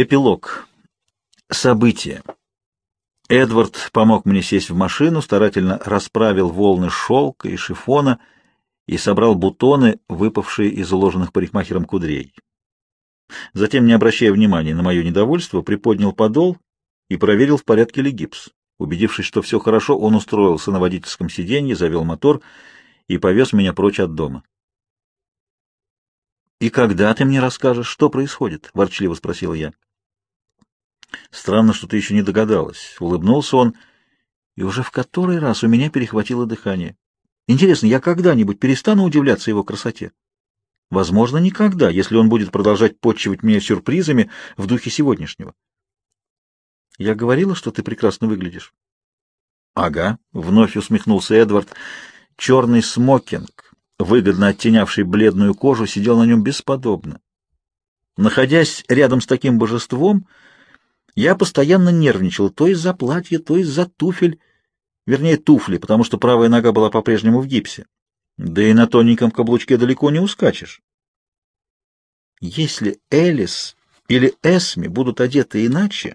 Эпилог. События. Эдвард помог мне сесть в машину, старательно расправил волны шелка и шифона и собрал бутоны, выпавшие из уложенных парикмахером кудрей. Затем, не обращая внимания на мое недовольство, приподнял подол и проверил, в порядке ли гипс. Убедившись, что все хорошо, он устроился на водительском сиденье, завел мотор и повез меня прочь от дома. «И когда ты мне расскажешь, что происходит?» — ворчливо спросил я. Странно, что ты еще не догадалась. Улыбнулся он, и уже в который раз у меня перехватило дыхание. Интересно, я когда-нибудь перестану удивляться его красоте? Возможно, никогда, если он будет продолжать подчивать меня сюрпризами в духе сегодняшнего. Я говорила, что ты прекрасно выглядишь. Ага, вновь усмехнулся Эдвард. Черный смокинг, выгодно оттенявший бледную кожу, сидел на нем бесподобно. Находясь рядом с таким божеством, я постоянно нервничал то из-за платья, то из-за туфель, вернее туфли, потому что правая нога была по-прежнему в гипсе. Да и на тоненьком каблучке далеко не ускачешь. Если Элис или Эсми будут одеты иначе,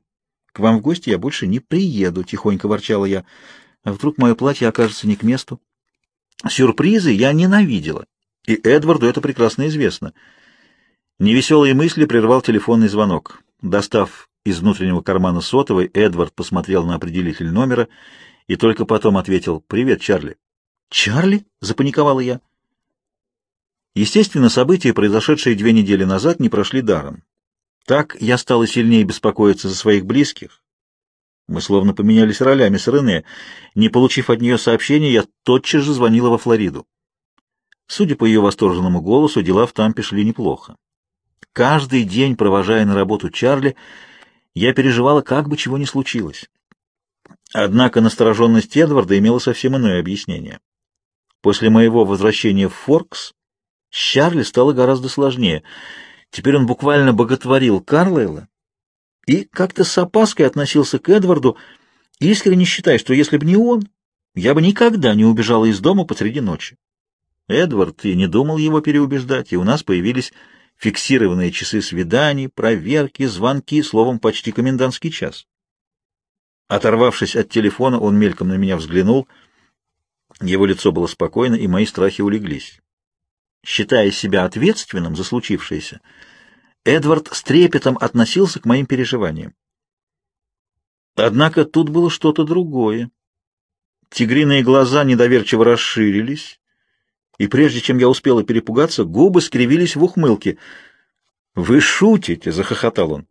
к вам в гости я больше не приеду, — тихонько ворчала я. А вдруг мое платье окажется не к месту? Сюрпризы я ненавидела, и Эдварду это прекрасно известно. Невеселые мысли прервал телефонный звонок. Достав из внутреннего кармана сотовой Эдвард посмотрел на определитель номера и только потом ответил «Привет, Чарли». «Чарли?» — запаниковала я. Естественно, события, произошедшие две недели назад, не прошли даром. Так я стала сильнее беспокоиться за своих близких. Мы словно поменялись ролями с Рене. Не получив от нее сообщения, я тотчас же звонила во Флориду. Судя по ее восторженному голосу, дела в Тампе шли неплохо. Каждый день, провожая на работу Чарли, я переживала, как бы чего ни случилось. Однако настороженность Эдварда имела совсем иное объяснение. После моего возвращения в Форкс с Чарли стало гораздо сложнее. Теперь он буквально боготворил Карлайла и как-то с опаской относился к Эдварду, искренне считая, что если бы не он, я бы никогда не убежала из дома посреди ночи. Эдвард и не думал его переубеждать, и у нас появились фиксированные часы свиданий, проверки, звонки, словом, почти комендантский час. Оторвавшись от телефона, он мельком на меня взглянул. Его лицо было спокойно, и мои страхи улеглись. Считая себя ответственным за случившееся, Эдвард с трепетом относился к моим переживаниям. Однако тут было что-то другое. Тигриные глаза недоверчиво расширились, и прежде чем я успела перепугаться, губы скривились в ухмылке. «Вы шутите!» — захохотал он.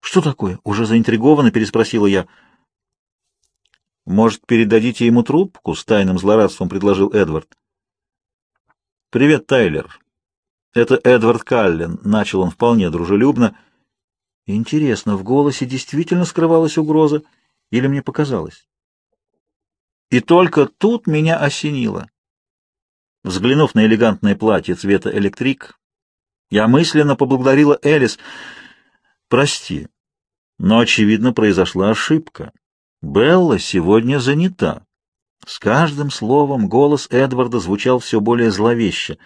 «Что такое?» — уже заинтригованно переспросила я. «Может, передадите ему трубку?» — с тайным злорадством предложил Эдвард. «Привет, Тайлер. Это Эдвард Каллен», — начал он вполне дружелюбно. «Интересно, в голосе действительно скрывалась угроза или мне показалось?» И только тут меня осенило. Взглянув на элегантное платье цвета электрик, я мысленно поблагодарила Элис. «Прости, но, очевидно, произошла ошибка. Белла сегодня занята». С каждым словом голос Эдварда звучал все более зловеще.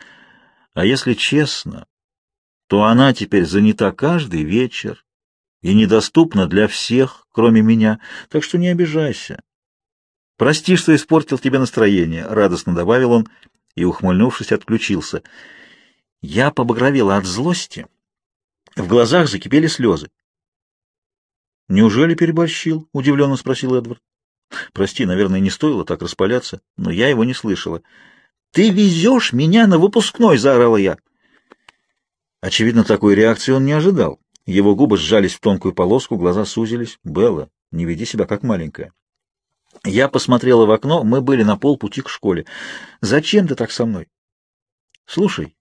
А если честно, то она теперь занята каждый вечер и недоступна для всех, кроме меня, так что не обижайся. «Прости, что испортил тебе настроение», — радостно добавил он, и, ухмыльнувшись, отключился. Я побагровела от злости. В глазах закипели слезы. «Неужели переборщил?» — удивленно спросил Эдвард. «Прости, наверное, не стоило так распаляться, но я его не слышала». «Ты везешь меня на выпускной!» — заорала я. Очевидно, такой реакции он не ожидал. Его губы сжались в тонкую полоску, глаза сузились. «Белла, не веди себя как маленькая». Я посмотрела в окно, мы были на полпути к школе. Зачем ты так со мной? Слушай,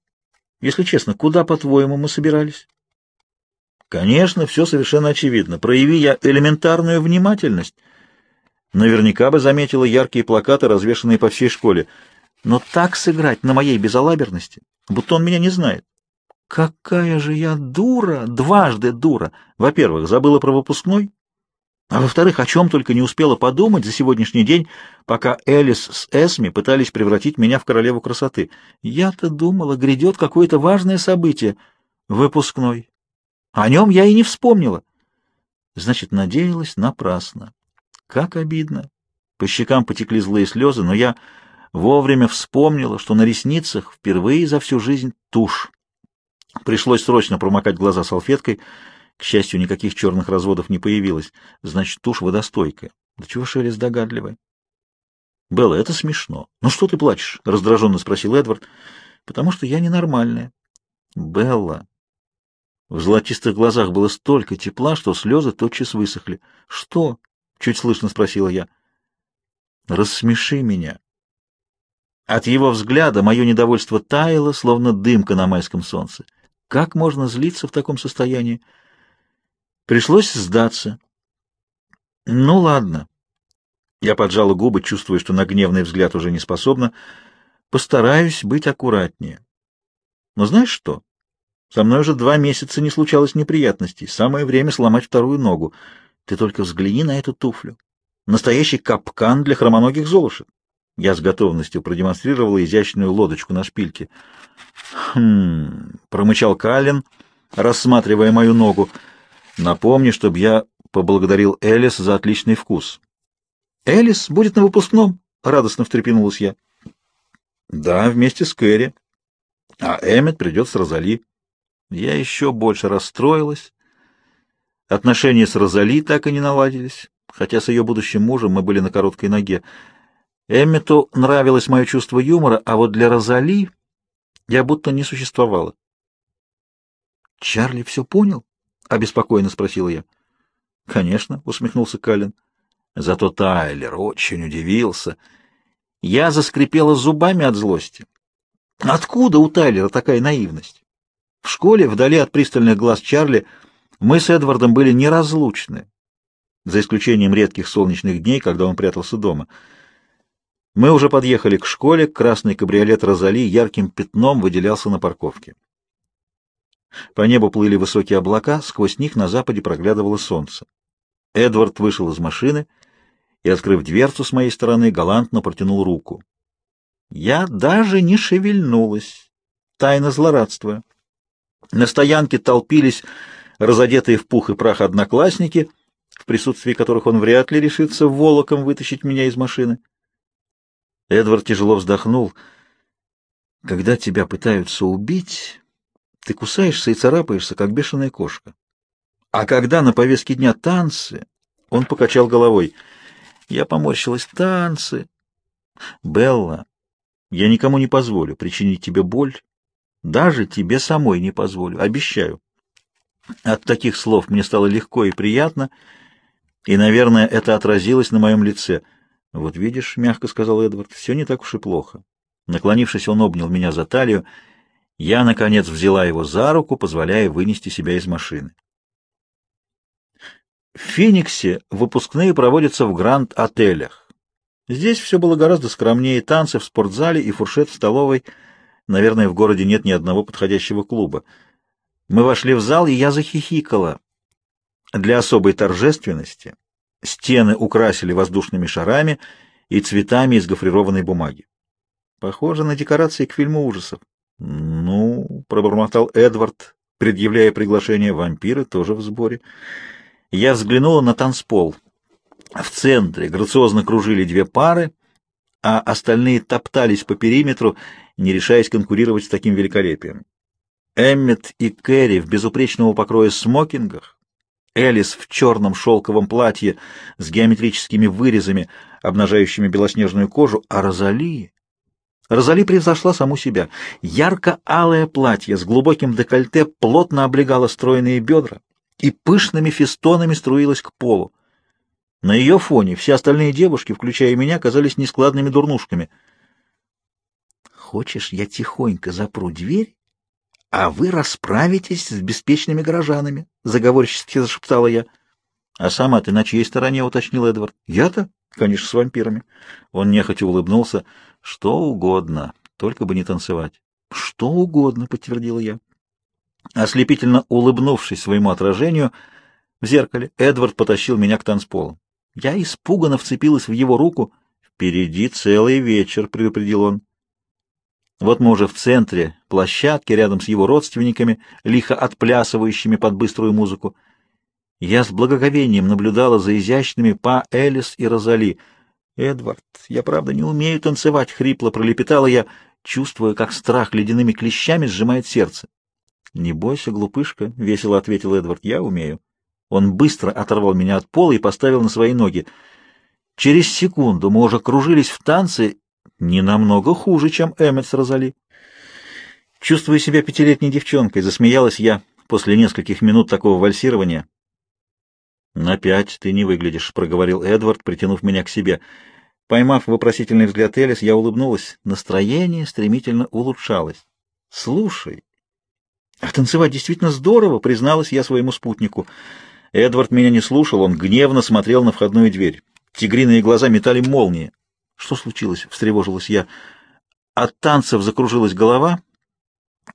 если честно, куда, по-твоему, мы собирались? Конечно, все совершенно очевидно. Прояви я элементарную внимательность. Наверняка бы заметила яркие плакаты, развешанные по всей школе. Но так сыграть на моей безалаберности, будто он меня не знает. Какая же я дура, дважды дура. Во-первых, забыла про выпускной, а во-вторых, о чем только не успела подумать за сегодняшний день, пока Элис с Эсми пытались превратить меня в королеву красоты. Я-то думала, грядет какое-то важное событие. Выпускной. О нем я и не вспомнила. Значит, надеялась напрасно. Как обидно. По щекам потекли злые слезы, но я вовремя вспомнила, что на ресницах впервые за всю жизнь тушь. Пришлось срочно промокать глаза салфеткой. К счастью, никаких черных разводов не появилось. Значит, тушь водостойкая. Да чего Шелест догадливая? Белла, это смешно. Ну что ты плачешь? Раздраженно спросил Эдвард. Потому что я ненормальная. Белла. В золотистых глазах было столько тепла, что слезы тотчас высохли. Что? Чуть слышно спросила я. Рассмеши меня. От его взгляда мое недовольство таяло, словно дымка на майском солнце. Как можно злиться в таком состоянии? Пришлось сдаться. Ну ладно. Я поджала губы, чувствуя, что на гневный взгляд уже не способна. Постараюсь быть аккуратнее. Но знаешь что? Со мной уже два месяца не случалось неприятностей. Самое время сломать вторую ногу. Ты только взгляни на эту туфлю. Настоящий капкан для хромоногих золушек. Я с готовностью продемонстрировала изящную лодочку на шпильке. «Хм...» — промычал Каллен, рассматривая мою ногу. «Напомни, чтобы я поблагодарил Элис за отличный вкус». «Элис будет на выпускном?» — радостно встрепенулась я. «Да, вместе с Кэрри. А Эммет придет с Розали». Я еще больше расстроилась. Отношения с Розали так и не наладились, хотя с ее будущим мужем мы были на короткой ноге. Эммету нравилось мое чувство юмора, а вот для Розали я будто не существовала. «Чарли все понял?» — обеспокоенно спросила я. «Конечно», — усмехнулся Каллен. Зато Тайлер очень удивился. Я заскрипела зубами от злости. Откуда у Тайлера такая наивность? В школе, вдали от пристальных глаз Чарли, мы с Эдвардом были неразлучны, за исключением редких солнечных дней, когда он прятался дома — мы уже подъехали к школе, красный кабриолет Розали ярким пятном выделялся на парковке. По небу плыли высокие облака, сквозь них на западе проглядывало солнце. Эдвард вышел из машины и, открыв дверцу с моей стороны, галантно протянул руку. Я даже не шевельнулась, тайно злорадствуя. На стоянке толпились разодетые в пух и прах одноклассники, в присутствии которых он вряд ли решится волоком вытащить меня из машины. Эдвард тяжело вздохнул. Когда тебя пытаются убить, ты кусаешься и царапаешься, как бешеная кошка. А когда на повестке дня танцы, он покачал головой. Я поморщилась. Танцы. Белла, я никому не позволю причинить тебе боль. Даже тебе самой не позволю, обещаю. От таких слов мне стало легко и приятно, и, наверное, это отразилось на моем лице — «Вот видишь», — мягко сказал Эдвард, — «все не так уж и плохо». Наклонившись, он обнял меня за талию. Я, наконец, взяла его за руку, позволяя вынести себя из машины. В Фениксе выпускные проводятся в гранд-отелях. Здесь все было гораздо скромнее, танцы в спортзале и фуршет в столовой. Наверное, в городе нет ни одного подходящего клуба. Мы вошли в зал, и я захихикала. Для особой торжественности Стены украсили воздушными шарами и цветами из гофрированной бумаги. Похоже на декорации к фильму ужасов. «Ну», — пробормотал Эдвард, предъявляя приглашение, вампиры тоже в сборе. Я взглянула на танцпол. В центре грациозно кружили две пары, а остальные топтались по периметру, не решаясь конкурировать с таким великолепием. Эммет и Кэрри в безупречного покроя смокингах Элис в черном шелковом платье с геометрическими вырезами, обнажающими белоснежную кожу, а Розали... Розали превзошла саму себя. Ярко-алое платье с глубоким декольте плотно облегало стройные бедра и пышными фестонами струилось к полу. На ее фоне все остальные девушки, включая меня, казались нескладными дурнушками. «Хочешь, я тихонько запру дверь — А вы расправитесь с беспечными горожанами, — заговорчески зашептала я. — А сама ты на чьей стороне? — уточнил Эдвард. — Я-то? Конечно, с вампирами. Он нехотя улыбнулся. — Что угодно, только бы не танцевать. — Что угодно, — подтвердила я. Ослепительно улыбнувшись своему отражению в зеркале, Эдвард потащил меня к танцполу. Я испуганно вцепилась в его руку. «Впереди целый вечер», — предупредил он. Вот мы уже в центре площадки, рядом с его родственниками, лихо отплясывающими под быструю музыку. Я с благоговением наблюдала за изящными Па Элис и Розали. «Эдвард, я правда не умею танцевать», — хрипло пролепетала я, чувствуя, как страх ледяными клещами сжимает сердце. «Не бойся, глупышка», — весело ответил Эдвард, — «я умею». Он быстро оторвал меня от пола и поставил на свои ноги. Через секунду мы уже кружились в танце, не намного хуже, чем Эммет с Розали. Чувствуя себя пятилетней девчонкой, засмеялась я после нескольких минут такого вальсирования. «На пять ты не выглядишь», — проговорил Эдвард, притянув меня к себе. Поймав вопросительный взгляд Элис, я улыбнулась. Настроение стремительно улучшалось. «Слушай, а танцевать действительно здорово», — призналась я своему спутнику. Эдвард меня не слушал, он гневно смотрел на входную дверь. Тигриные глаза метали молнии. «Что случилось?» — встревожилась я. От танцев закружилась голова,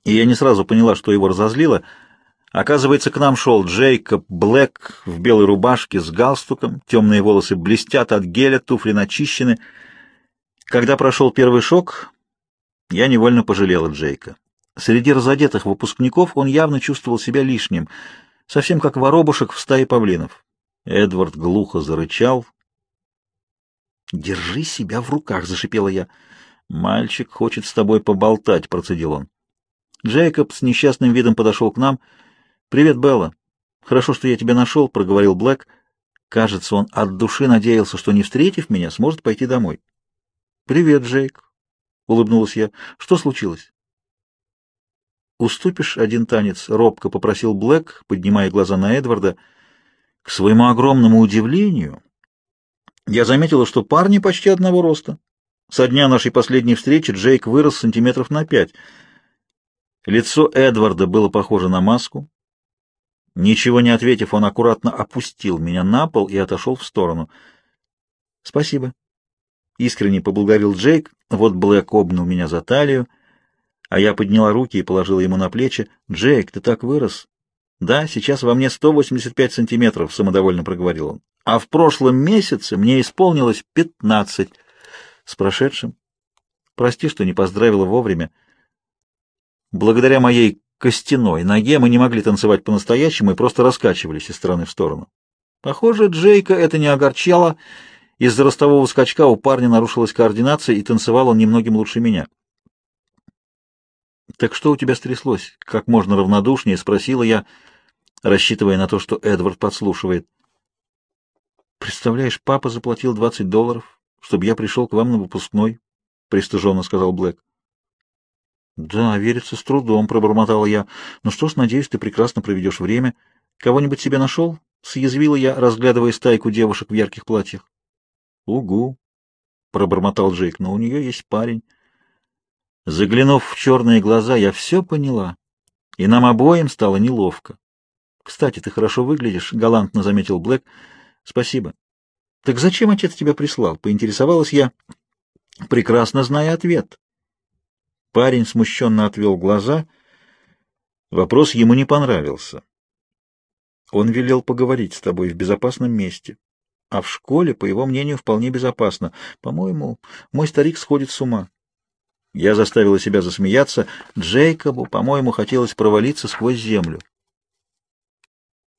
и я не сразу поняла, что его разозлило — Оказывается, к нам шел Джейкоб Блэк в белой рубашке с галстуком, темные волосы блестят от геля, туфли начищены. Когда прошел первый шок, я невольно пожалела Джейка. Среди разодетых выпускников он явно чувствовал себя лишним, совсем как воробушек в стае павлинов. Эдвард глухо зарычал. «Держи себя в руках!» — зашипела я. «Мальчик хочет с тобой поболтать», — процедил он. Джейкоб с несчастным видом подошел к нам — «Привет, Белла. Хорошо, что я тебя нашел», — проговорил Блэк. Кажется, он от души надеялся, что, не встретив меня, сможет пойти домой. «Привет, Джейк», — улыбнулась я. «Что случилось?» «Уступишь один танец?» — робко попросил Блэк, поднимая глаза на Эдварда. К своему огромному удивлению, я заметила, что парни почти одного роста. Со дня нашей последней встречи Джейк вырос сантиметров на пять. Лицо Эдварда было похоже на маску, Ничего не ответив, он аккуратно опустил меня на пол и отошел в сторону. «Спасибо». Искренне поблагодарил Джейк. Вот Блэк обнял меня за талию, а я подняла руки и положила ему на плечи. «Джейк, ты так вырос». «Да, сейчас во мне 185 сантиметров», — самодовольно проговорил он. «А в прошлом месяце мне исполнилось 15. С прошедшим. Прости, что не поздравила вовремя. Благодаря моей костяной ноге мы не могли танцевать по-настоящему и просто раскачивались из стороны в сторону. Похоже, Джейка это не огорчало. Из-за ростового скачка у парня нарушилась координация, и танцевал он немногим лучше меня. «Так что у тебя стряслось?» — как можно равнодушнее спросила я, рассчитывая на то, что Эдвард подслушивает. «Представляешь, папа заплатил 20 долларов, чтобы я пришел к вам на выпускной», — пристыженно сказал Блэк. Да, верится с трудом, пробормотала я. Ну что ж, надеюсь, ты прекрасно проведешь время. Кого-нибудь себе нашел? Съязвила я, разглядывая стайку девушек в ярких платьях. Угу, пробормотал Джейк, но у нее есть парень. Заглянув в черные глаза, я все поняла, и нам обоим стало неловко. Кстати, ты хорошо выглядишь, галантно заметил Блэк. Спасибо. Так зачем отец тебя прислал? Поинтересовалась я, прекрасно зная ответ. Парень смущенно отвел глаза. Вопрос ему не понравился. Он велел поговорить с тобой в безопасном месте. А в школе, по его мнению, вполне безопасно. По-моему, мой старик сходит с ума. Я заставила себя засмеяться. Джейкобу, по-моему, хотелось провалиться сквозь землю.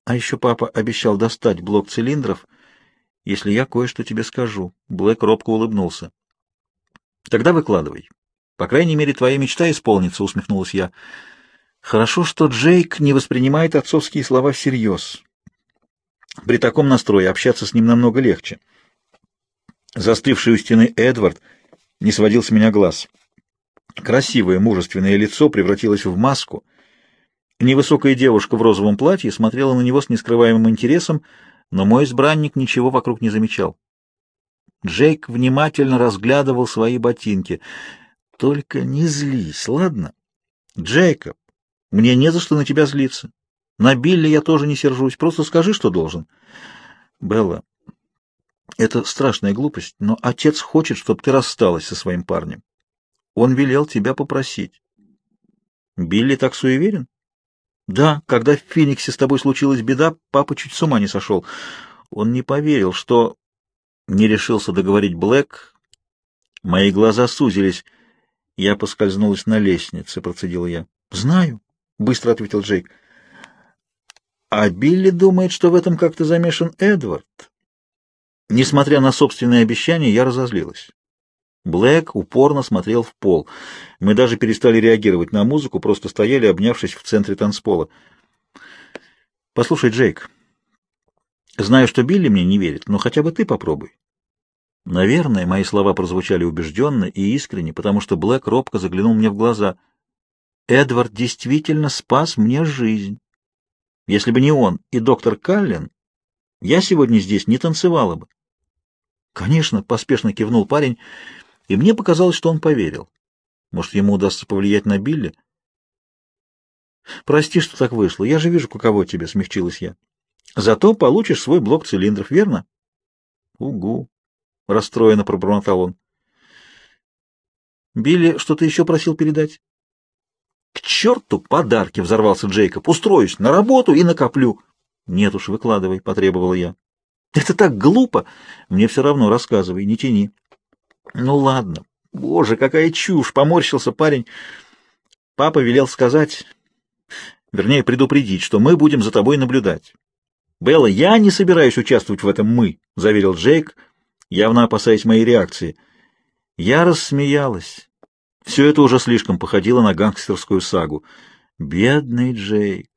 А еще папа обещал достать блок цилиндров, если я кое-что тебе скажу. Блэк робко улыбнулся. Тогда выкладывай. По крайней мере, твоя мечта исполнится, — усмехнулась я. Хорошо, что Джейк не воспринимает отцовские слова всерьез. При таком настрое общаться с ним намного легче. Застывший у стены Эдвард не сводил с меня глаз. Красивое, мужественное лицо превратилось в маску. Невысокая девушка в розовом платье смотрела на него с нескрываемым интересом, но мой избранник ничего вокруг не замечал. Джейк внимательно разглядывал свои ботинки — только не злись, ладно? Джейкоб, мне не за что на тебя злиться. На Билли я тоже не сержусь. Просто скажи, что должен. Белла, это страшная глупость, но отец хочет, чтобы ты рассталась со своим парнем. Он велел тебя попросить. Билли так суеверен? Да, когда в Фениксе с тобой случилась беда, папа чуть с ума не сошел. Он не поверил, что... Не решился договорить Блэк. Мои глаза сузились. Я поскользнулась на лестнице, процедила я. Знаю, быстро ответил Джейк. А Билли думает, что в этом как-то замешан Эдвард. Несмотря на собственные обещания, я разозлилась. Блэк упорно смотрел в пол. Мы даже перестали реагировать на музыку, просто стояли, обнявшись в центре танцпола. «Послушай, Джейк, знаю, что Билли мне не верит, но хотя бы ты попробуй». Наверное, мои слова прозвучали убежденно и искренне, потому что Блэк робко заглянул мне в глаза. «Эдвард действительно спас мне жизнь. Если бы не он и доктор Каллен, я сегодня здесь не танцевала бы». «Конечно», — поспешно кивнул парень, — и мне показалось, что он поверил. Может, ему удастся повлиять на Билли? «Прости, что так вышло. Я же вижу, каково тебе», — смягчилась я. «Зато получишь свой блок цилиндров, верно?» «Угу», — расстроенно пробормотал он. «Билли что-то еще просил передать?» «К черту подарки!» — взорвался Джейкоб. «Устроюсь на работу и накоплю». «Нет уж, выкладывай», — потребовала я. «Это так глупо! Мне все равно рассказывай, не тяни». Ну ладно. Боже, какая чушь! Поморщился парень. Папа велел сказать, вернее, предупредить, что мы будем за тобой наблюдать. Белла, я не собираюсь участвовать в этом «мы», — заверил Джейк, явно опасаясь моей реакции. Я рассмеялась. Все это уже слишком походило на гангстерскую сагу. Бедный Джейк.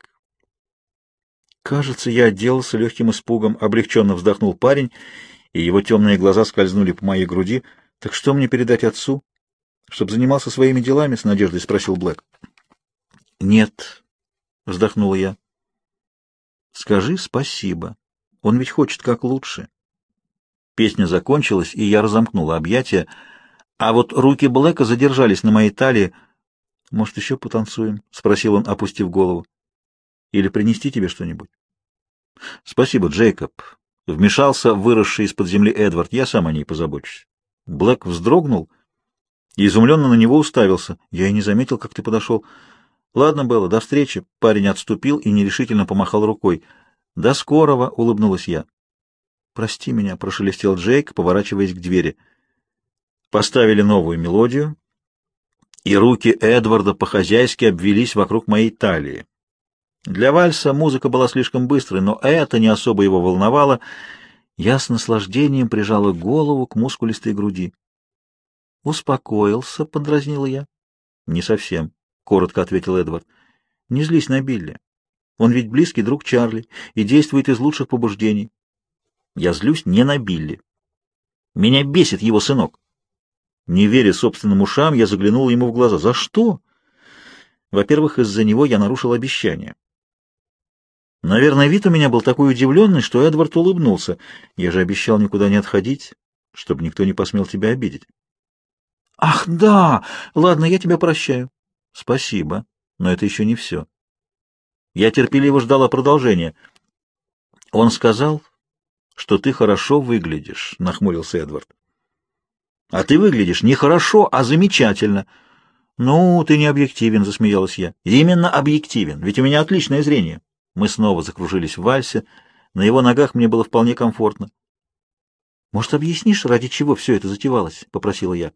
Кажется, я отделался легким испугом, облегченно вздохнул парень, и его темные глаза скользнули по моей груди — так что мне передать отцу? Чтоб занимался своими делами, с надеждой спросил Блэк. Нет, вздохнула я. Скажи спасибо. Он ведь хочет как лучше. Песня закончилась, и я разомкнула объятия, а вот руки Блэка задержались на моей талии. Может, еще потанцуем? спросил он, опустив голову. Или принести тебе что-нибудь? Спасибо, Джейкоб. Вмешался выросший из-под земли Эдвард. Я сам о ней позабочусь. Блэк вздрогнул и изумленно на него уставился. Я и не заметил, как ты подошел. Ладно, Белла, до встречи. Парень отступил и нерешительно помахал рукой. До скорого, улыбнулась я. Прости меня, прошелестел Джейк, поворачиваясь к двери. Поставили новую мелодию, и руки Эдварда по-хозяйски обвелись вокруг моей талии. Для вальса музыка была слишком быстрой, но это не особо его волновало, я с наслаждением прижала голову к мускулистой груди. «Успокоился», — подразнила я. «Не совсем», — коротко ответил Эдвард. «Не злись на Билли. Он ведь близкий друг Чарли и действует из лучших побуждений. Я злюсь не на Билли. Меня бесит его сынок». Не веря собственным ушам, я заглянула ему в глаза. «За что?» «Во-первых, из-за него я нарушил обещание. Наверное, вид у меня был такой удивленный, что Эдвард улыбнулся. Я же обещал никуда не отходить, чтобы никто не посмел тебя обидеть. Ах, да! Ладно, я тебя прощаю. Спасибо, но это еще не все. Я терпеливо ждала продолжения. Он сказал, что ты хорошо выглядишь, нахмурился Эдвард. А ты выглядишь не хорошо, а замечательно. Ну, ты не объективен, засмеялась я. Именно объективен, ведь у меня отличное зрение. Мы снова закружились в вальсе. На его ногах мне было вполне комфортно. «Может, объяснишь, ради чего все это затевалось?» — попросила я.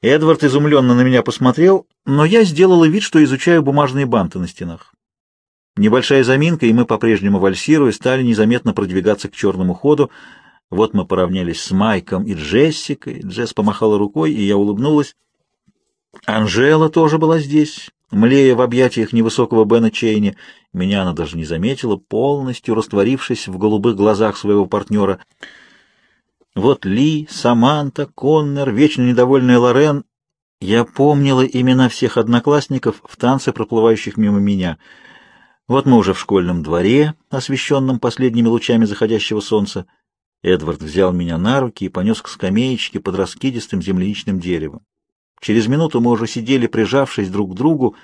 Эдвард изумленно на меня посмотрел, но я сделала вид, что изучаю бумажные банты на стенах. Небольшая заминка, и мы, по-прежнему вальсируя, стали незаметно продвигаться к черному ходу. Вот мы поравнялись с Майком и Джессикой. Джесс помахала рукой, и я улыбнулась. Анжела тоже была здесь млея в объятиях невысокого Бена Чейни. Меня она даже не заметила, полностью растворившись в голубых глазах своего партнера. Вот Ли, Саманта, Коннор, вечно недовольная Лорен. Я помнила имена всех одноклассников в танце, проплывающих мимо меня. Вот мы уже в школьном дворе, освещенном последними лучами заходящего солнца. Эдвард взял меня на руки и понес к скамеечке под раскидистым земляничным деревом. Через минуту мы уже сидели, прижавшись друг к другу,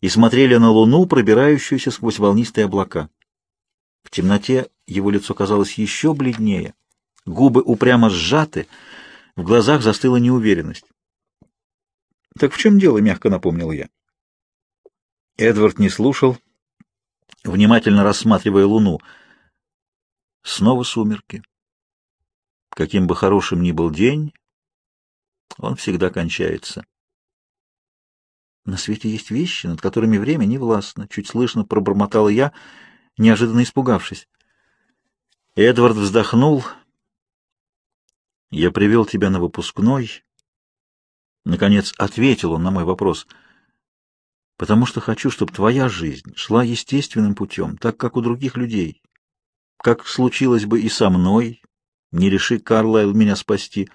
и смотрели на луну, пробирающуюся сквозь волнистые облака. В темноте его лицо казалось еще бледнее, губы упрямо сжаты, в глазах застыла неуверенность. «Так в чем дело?» — мягко напомнил я. Эдвард не слушал, внимательно рассматривая луну. Снова сумерки. Каким бы хорошим ни был день, он всегда кончается. На свете есть вещи, над которыми время не властно, чуть слышно пробормотала я, неожиданно испугавшись. Эдвард вздохнул. «Я привел тебя на выпускной». Наконец ответил он на мой вопрос. «Потому что хочу, чтобы твоя жизнь шла естественным путем, так как у других людей. Как случилось бы и со мной, не реши Карлайл меня спасти.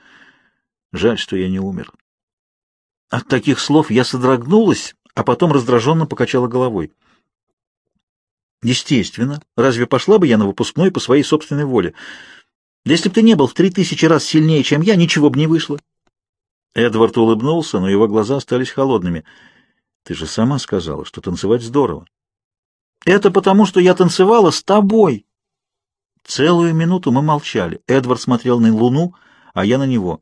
Жаль, что я не умер». От таких слов я содрогнулась, а потом раздраженно покачала головой. Естественно. Разве пошла бы я на выпускной по своей собственной воле? Если бы ты не был в три тысячи раз сильнее, чем я, ничего бы не вышло. Эдвард улыбнулся, но его глаза остались холодными. Ты же сама сказала, что танцевать здорово. Это потому, что я танцевала с тобой. Целую минуту мы молчали. Эдвард смотрел на луну, а я на него.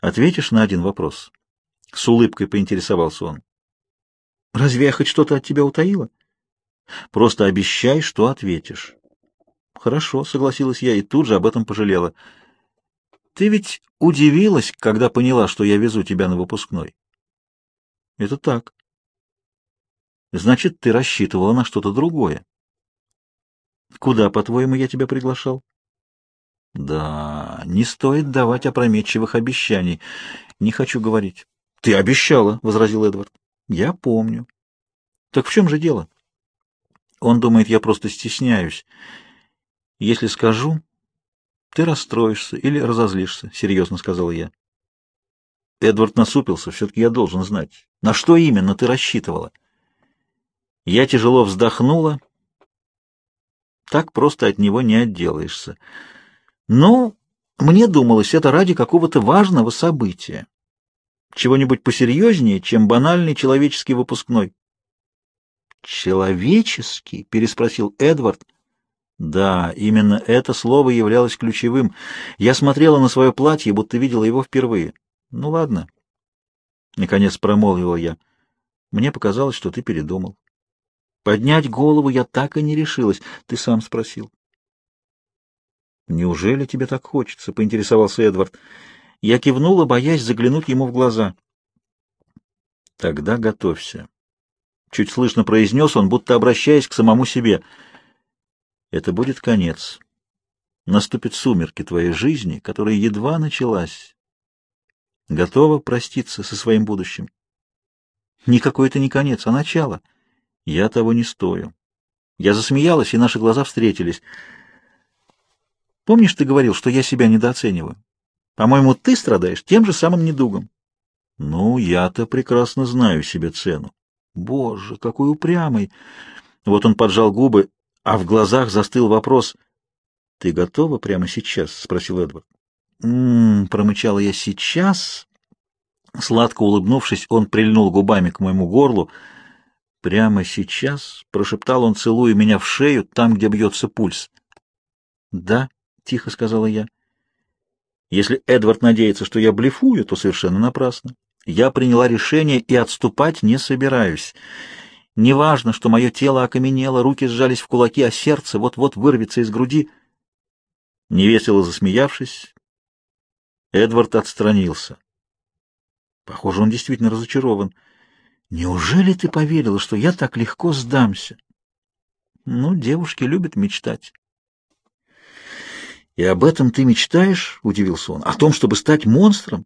Ответишь на один вопрос? С улыбкой поинтересовался он. Разве я хоть что-то от тебя утаила? Просто обещай, что ответишь. Хорошо, согласилась я и тут же об этом пожалела. Ты ведь удивилась, когда поняла, что я везу тебя на выпускной? Это так. Значит, ты рассчитывала на что-то другое. Куда, по-твоему, я тебя приглашал? Да, не стоит давать опрометчивых обещаний. Не хочу говорить. Ты обещала, — возразил Эдвард. Я помню. Так в чем же дело? Он думает, я просто стесняюсь. Если скажу, ты расстроишься или разозлишься, — серьезно сказал я. Эдвард насупился. Все-таки я должен знать. На что именно ты рассчитывала? Я тяжело вздохнула. Так просто от него не отделаешься. Но мне думалось, это ради какого-то важного события. Чего-нибудь посерьезнее, чем банальный человеческий выпускной. «Человеческий?» — переспросил Эдвард. Да, именно это слово являлось ключевым. Я смотрела на свое платье, будто видела его впервые. Ну ладно. Наконец промолвила я. Мне показалось, что ты передумал. Поднять голову я так и не решилась. Ты сам спросил. «Неужели тебе так хочется?» — поинтересовался Эдвард. Я кивнула, боясь заглянуть ему в глаза. «Тогда готовься». Чуть слышно произнес он, будто обращаясь к самому себе. «Это будет конец. Наступят сумерки твоей жизни, которая едва началась. Готова проститься со своим будущим?» «Никакой это не конец, а начало. Я того не стою». Я засмеялась, и наши глаза встретились — Помнишь, ты говорил, что я себя недооцениваю? По-моему, ты страдаешь тем же самым недугом. Ну, я-то прекрасно знаю себе цену. Боже, какой упрямый! Вот он поджал губы, а в глазах застыл вопрос. «Ты готова прямо сейчас?» — спросил Эдвард. «М-м-м», промычала я сейчас. Сладко улыбнувшись, он прильнул губами к моему горлу. «Прямо сейчас?» — прошептал он, целуя меня в шею, там, где бьется пульс. «Да», — тихо сказала я. Если Эдвард надеется, что я блефую, то совершенно напрасно. Я приняла решение и отступать не собираюсь. Неважно, что мое тело окаменело, руки сжались в кулаки, а сердце вот-вот вырвется из груди. Невесело засмеявшись, Эдвард отстранился. Похоже, он действительно разочарован. Неужели ты поверила, что я так легко сдамся? Ну, девушки любят мечтать. «И об этом ты мечтаешь?» — удивился он. «О том, чтобы стать монстром?»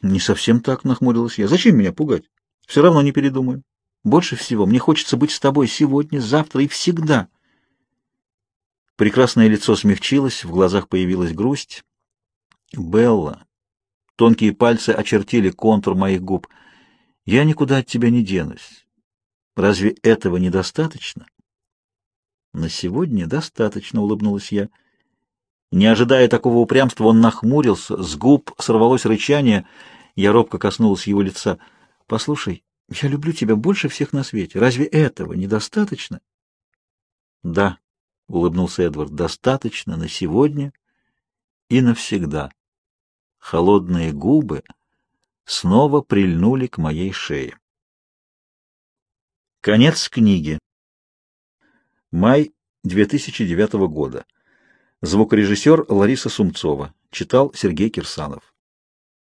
«Не совсем так», — нахмурилась я. «Зачем меня пугать? Все равно не передумаю. Больше всего мне хочется быть с тобой сегодня, завтра и всегда». Прекрасное лицо смягчилось, в глазах появилась грусть. «Белла!» Тонкие пальцы очертили контур моих губ. «Я никуда от тебя не денусь. Разве этого недостаточно?» «На сегодня достаточно», — улыбнулась я. Не ожидая такого упрямства, он нахмурился, с губ сорвалось рычание. Я робко коснулась его лица. — Послушай, я люблю тебя больше всех на свете. Разве этого недостаточно? — Да, — улыбнулся Эдвард, — достаточно на сегодня и навсегда. Холодные губы снова прильнули к моей шее. Конец книги. Май 2009 года. Звукорежиссер Лариса Сумцова. Читал Сергей Кирсанов.